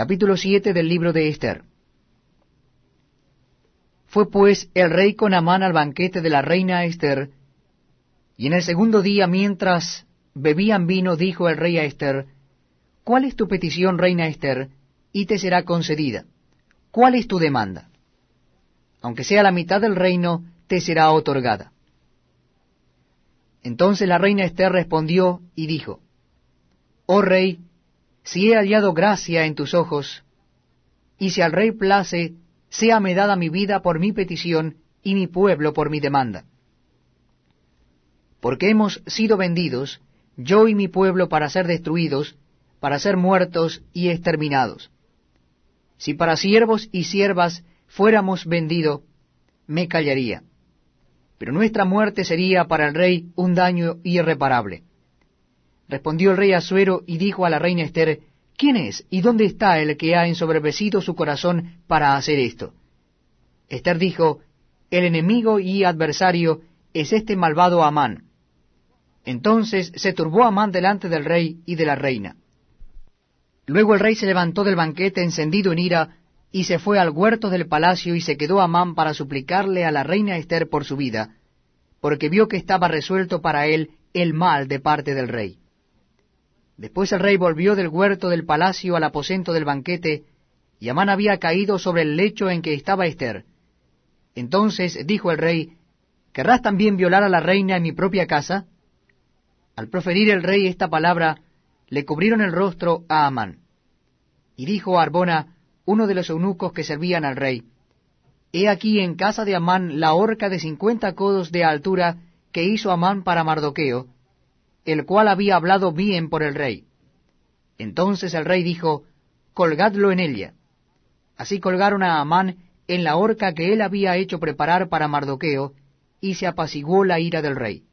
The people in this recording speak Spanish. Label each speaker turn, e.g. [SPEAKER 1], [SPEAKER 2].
[SPEAKER 1] Capítulo 7 del libro de Esther. Fue pues el rey con Amán al banquete de la reina Esther, y en el segundo día, mientras bebían vino, dijo el rey a Esther, ¿Cuál es tu petición, reina Esther? Y te será concedida. ¿Cuál es tu demanda? Aunque sea la mitad del reino, te será otorgada. Entonces la reina Esther respondió y dijo, Oh rey, si he hallado gracia en tus ojos, y si al rey place, séame dada mi vida por mi petición y mi pueblo por mi demanda. Porque hemos sido vendidos, yo y mi pueblo, para ser destruidos, para ser muertos y exterminados. Si para siervos y siervas fuéramos vendidos, me callaría. Pero nuestra muerte sería para el rey un daño irreparable. Respondió el rey Asuero y dijo a la reina Esther, ¿Quién es y dónde está el que ha ensoberbecido su corazón para hacer esto? Esther dijo, El enemigo y adversario es este malvado Amán. Entonces se turbó Amán delante del rey y de la reina. Luego el rey se levantó del banquete encendido en ira, y se fue al huerto del palacio y se quedó Amán para suplicarle a la reina Esther por su vida, porque vio que estaba resuelto para él el mal de parte del rey. Después el rey volvió del huerto del palacio al aposento del banquete, y Amán había caído sobre el lecho en que estaba Esther. Entonces dijo el rey, ¿Querrás también violar a la reina en mi propia casa? Al proferir el rey esta palabra, le cubrieron el rostro a Amán. Y dijo a Arbona, uno de los eunucos que servían al rey, He aquí en casa de Amán la horca de cincuenta codos de altura que hizo Amán para Mardoqueo, el cual había hablado bien por el rey. Entonces el rey dijo, Colgadlo en ella. Así colgaron a Amán en la horca que él había hecho preparar para Mardoqueo, y se apaciguó la ira del rey.